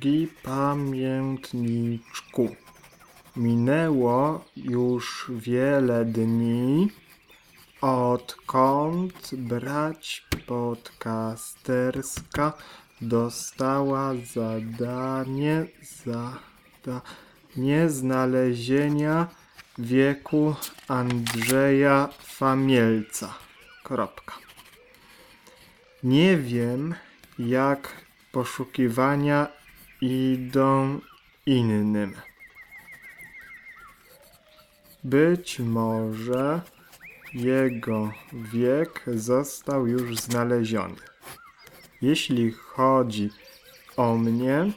Drogi pamiętniczku, minęło już wiele dni, odkąd brać podcasterska dostała zadanie, zadanie znalezienia wieku Andrzeja Famielca. Kropka. Nie wiem, jak poszukiwania idą innym. Być może jego wiek został już znaleziony. Jeśli chodzi o mnie,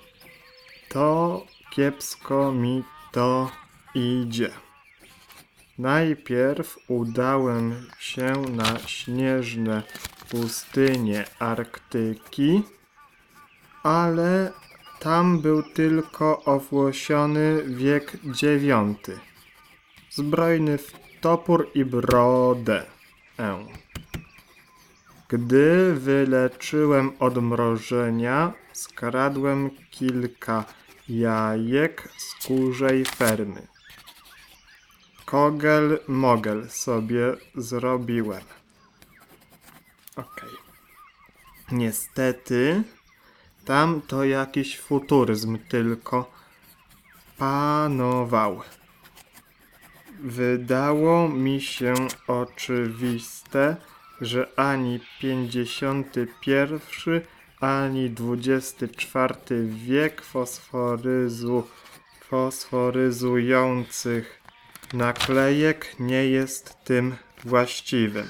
to kiepsko mi to idzie. Najpierw udałem się na śnieżne pustynie Arktyki, ale tam był tylko owłosiony wiek dziewiąty. Zbrojny w topór i brodę. E. Gdy wyleczyłem odmrożenia, skradłem kilka jajek z kurzej fermy. Kogel mogel sobie zrobiłem. Okej. Niestety, tam to jakiś futuryzm tylko panował. Wydało mi się oczywiste, że ani 51, ani 24 wiek fosforyzu, fosforyzujących naklejek nie jest tym właściwym.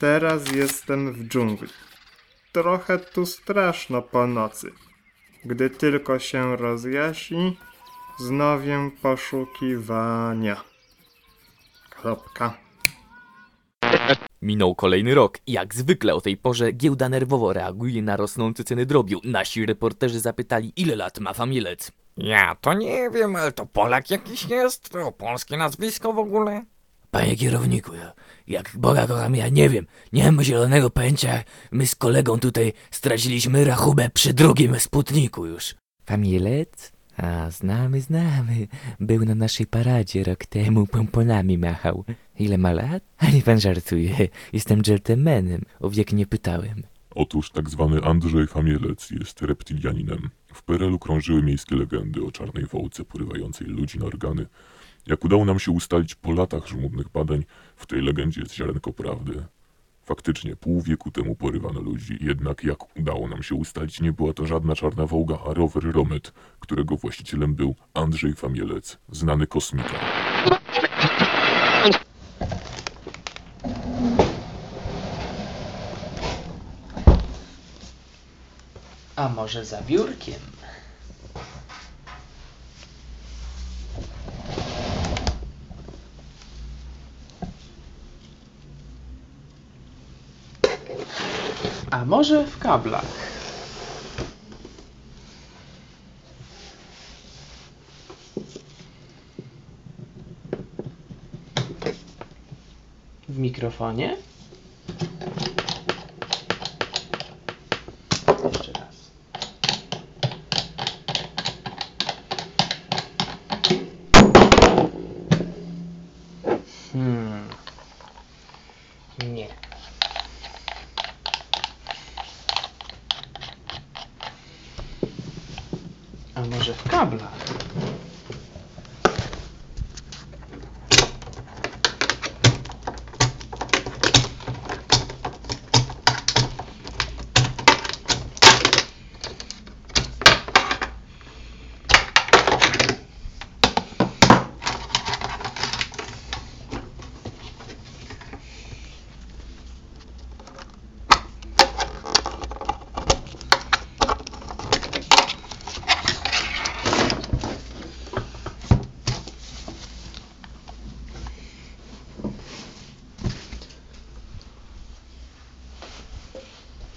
Teraz jestem w dżungli. Trochę tu straszno po nocy. Gdy tylko się rozjaśni, wznowię poszukiwania. Kropka. Minął kolejny rok i jak zwykle o tej porze giełda nerwowo reaguje na rosnące ceny drobiu. Nasi reporterzy zapytali, ile lat ma Famielec. Ja to nie wiem, ale to Polak jakiś jest? To polskie nazwisko w ogóle? Panie kierowniku, ja, jak Boga kocham, ja nie wiem, nie mam zielonego pojęcia. My z kolegą tutaj straciliśmy rachubę przy drugim Sputniku już. Famielec? A, znamy, znamy. Był na naszej paradzie rok temu, pomponami machał. Ile ma lat? A nie pan żartuje, jestem gentlemanem, o wiek nie pytałem. Otóż tak zwany Andrzej Famielec jest reptilianinem. W PRL-u krążyły miejskie legendy o czarnej wołce porywającej ludzi na organy. Jak udało nam się ustalić po latach żmudnych badań, w tej legendzie jest ziarenko prawdy. Faktycznie, pół wieku temu porywano ludzi, jednak jak udało nam się ustalić, nie była to żadna czarna wołga, a rower Romet, którego właścicielem był Andrzej Famielec, znany kosmita. A może za biurkiem? Może w kablach? W mikrofonie? Jeszcze raz. Hmm. Nie. A może w kablach?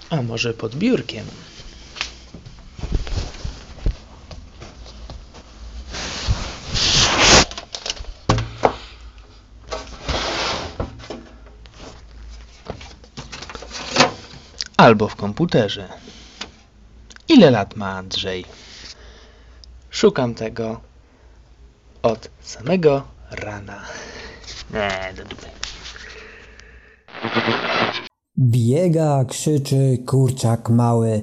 A może pod biurkiem? Albo w komputerze. Ile lat ma Andrzej? Szukam tego od samego rana. Nie, do dupy. Biega, krzyczy kurczak mały.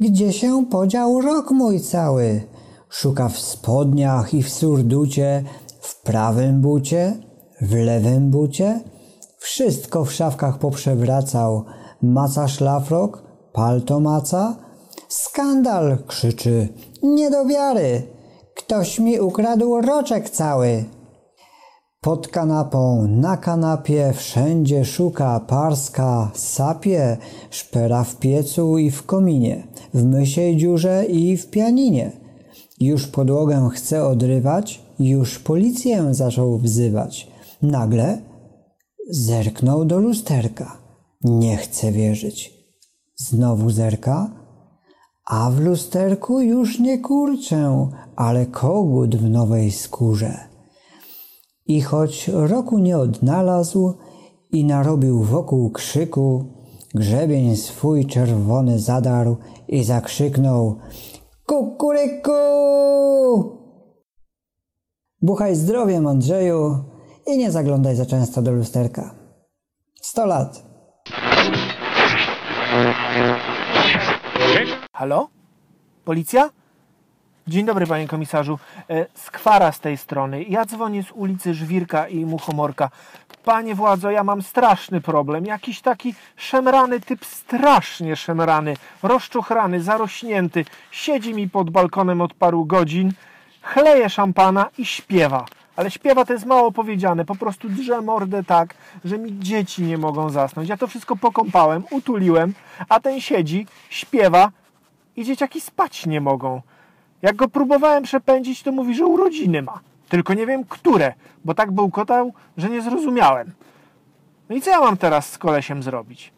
Gdzie się podział rok mój cały? Szuka w spodniach i w surducie, w prawym bucie, w lewym bucie. Wszystko w szafkach poprzewracał. Maca szlafrok, palto maca. Skandal, krzyczy. Nie do wiary. Ktoś mi ukradł roczek cały. Pod kanapą, na kanapie, wszędzie szuka parska, sapie, szpera w piecu i w kominie, w mysiej dziurze i w pianinie. Już podłogę chce odrywać, już policję zaczął wzywać. Nagle zerknął do lusterka. Nie chce wierzyć. Znowu zerka, a w lusterku już nie kurczę, ale kogut w nowej skórze. I choć roku nie odnalazł i narobił wokół krzyku, grzebień swój czerwony zadarł i zakrzyknął Kukuryku! Buchaj zdrowiem, Andrzeju, i nie zaglądaj za często do lusterka. Sto lat. Halo? Policja? Dzień dobry, panie komisarzu. E, Skwara z tej strony. Ja dzwonię z ulicy Żwirka i Muchomorka. Panie władzo, ja mam straszny problem. Jakiś taki szemrany typ, strasznie szemrany, rozczuchrany, zarośnięty. Siedzi mi pod balkonem od paru godzin, chleje szampana i śpiewa. Ale śpiewa to jest mało powiedziane. Po prostu drze mordę tak, że mi dzieci nie mogą zasnąć. Ja to wszystko pokąpałem, utuliłem, a ten siedzi, śpiewa i dzieciaki spać nie mogą. Jak go próbowałem przepędzić, to mówi, że urodziny ma. Tylko nie wiem, które, bo tak bełkotał, że nie zrozumiałem. No i co ja mam teraz z kolesiem zrobić?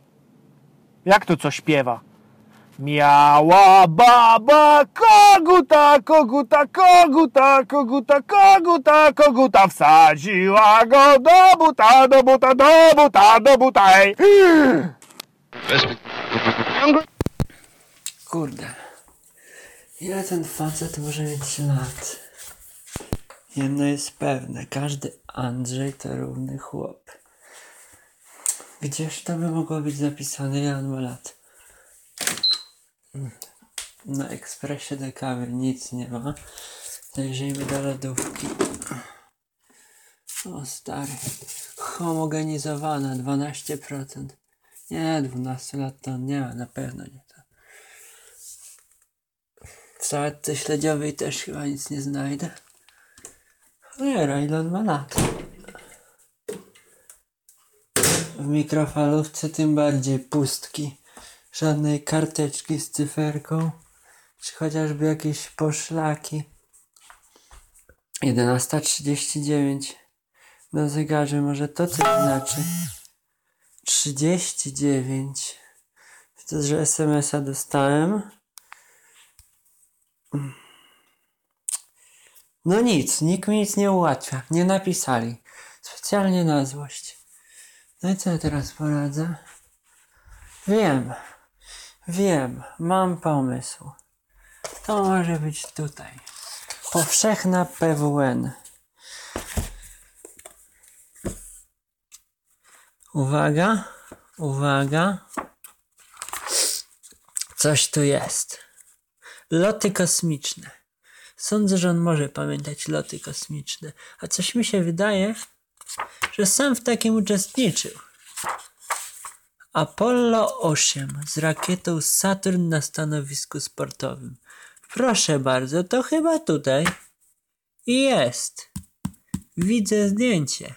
Jak to co śpiewa? Miała baba koguta, koguta, koguta, koguta, koguta, koguta, wsadziła go do buta, do buta, do buta, do buta, ej. Kurde. Ile ten facet może mieć lat? Jedno jest pewne, każdy Andrzej to równy chłop. Gdzież to by mogło być zapisane, ile on ma lat? Na ekspresie do kawy nic nie ma. Zajrzyjmy do lodówki. O stary. Homogenizowana 12%. Nie, 12 lat to nie ma, na pewno nie. W sałatce śledziowej też chyba nic nie znajdę. Cholera, ile on ma lat? W mikrofalówce tym bardziej pustki. Żadnej karteczki z cyferką. Czy chociażby jakieś poszlaki. 11.39 na zegarze, może to coś znaczy. 39 Widzę, że SMS-a dostałem. No nic, nikt mi nic nie ułatwia. Nie napisali. Specjalnie na złość. No i co ja teraz poradzę? Wiem. Wiem. Mam pomysł. To może być tutaj. Powszechna PWN. Uwaga. Uwaga. Coś tu jest. Loty kosmiczne. Sądzę, że on może pamiętać loty kosmiczne. A coś mi się wydaje, że sam w takim uczestniczył. Apollo 8 z rakietą Saturn na stanowisku sportowym. Proszę bardzo, to chyba tutaj. I jest. Widzę zdjęcie.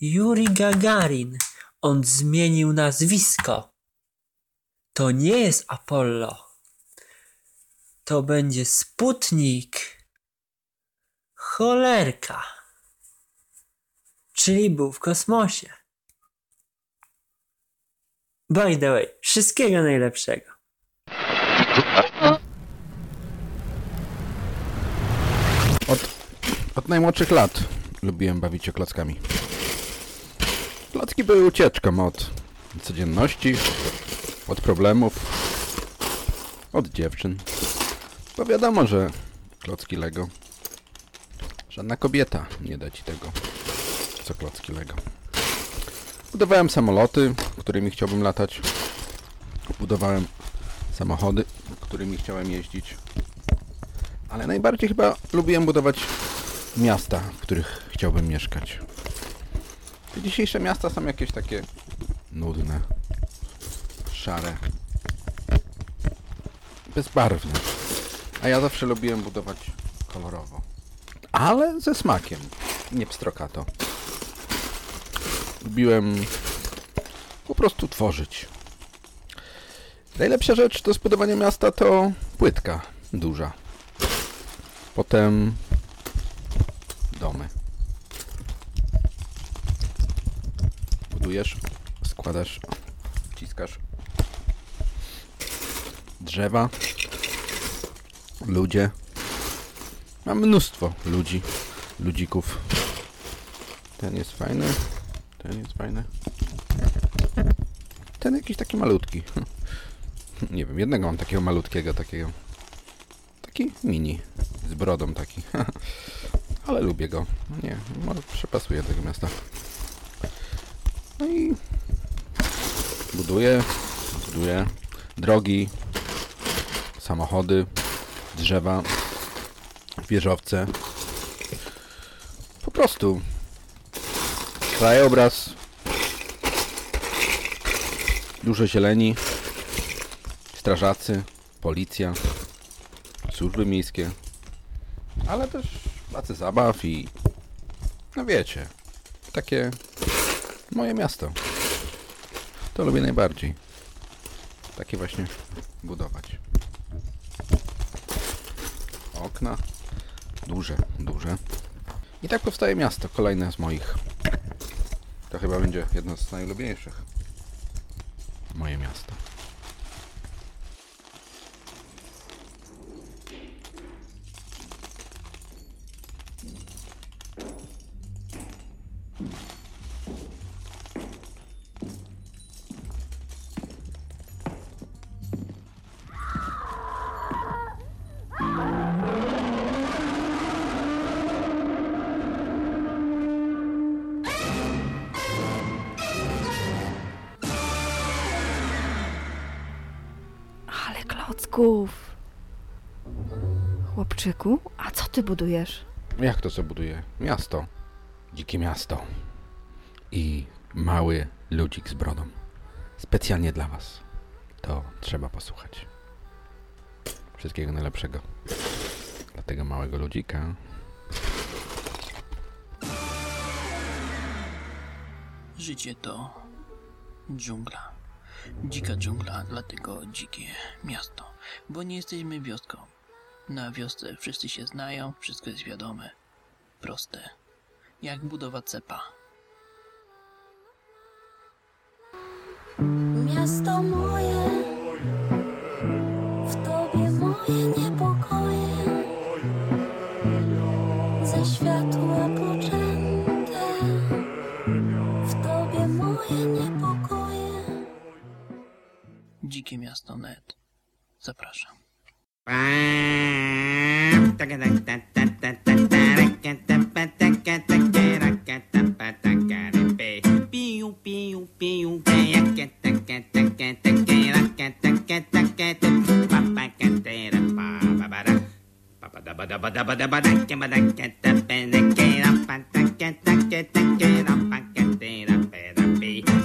Yuri Gagarin. On zmienił nazwisko. To nie jest Apollo. To będzie Sputnik. Cholerka. Czyli był w kosmosie. By the way, wszystkiego najlepszego. Od najmłodszych lat lubiłem bawić się klockami. Klocki były ucieczką od codzienności, od problemów, od dziewczyn. Bo wiadomo, że klocki Lego. Żadna kobieta nie da ci tego, co klocki Lego. Budowałem samoloty, którymi chciałbym latać. Budowałem samochody, którymi chciałem jeździć. Ale najbardziej chyba lubiłem budować miasta, w których chciałbym mieszkać. Te dzisiejsze miasta są jakieś takie nudne, szare, bezbarwne. A ja zawsze lubiłem budować kolorowo. Ale ze smakiem, nie pstrokato. Lubiłem po prostu tworzyć. Najlepsza rzecz do zbudowania miasta to płytka duża. Potem domy. Budujesz, składasz, drzewa, ludzie. Mam mnóstwo ludzi, ludzików. Ten jest fajny, ten jest fajny. Ten jakiś taki malutki. Nie wiem, jednego mam takiego malutkiego, takiego. Taki mini, z brodą taki. Ale lubię go. Nie, może przepasuję do tego miasta. No i buduję, buduję drogi, samochody, drzewa, wieżowce. Po prostu krajobraz, dużo zieleni, strażacy, policja, służby miejskie, ale też place zabaw i no wiecie, takie moje miasto. To lubię najbardziej. Takie właśnie budować. Okna duże, duże. I tak powstaje miasto, kolejne z moich. To chyba będzie jedno z najulubieńszych. Moje miasto. Chłopczyku, a co ty budujesz? Jak to co buduje? Miasto. Dzikie miasto. I mały ludzik z brodą. Specjalnie dla was. To trzeba posłuchać. Wszystkiego najlepszego. Dla tego małego ludzika. Życie to dżungla. Dzika dżungla, dlatego dzikie miasto. Bo nie jesteśmy wioską. Na wiosce wszyscy się znają, wszystko jest wiadome. Proste. Jak budowa cepa. Miasto moje, Zapraszam.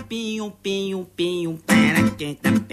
Piu, piu, piu, para que.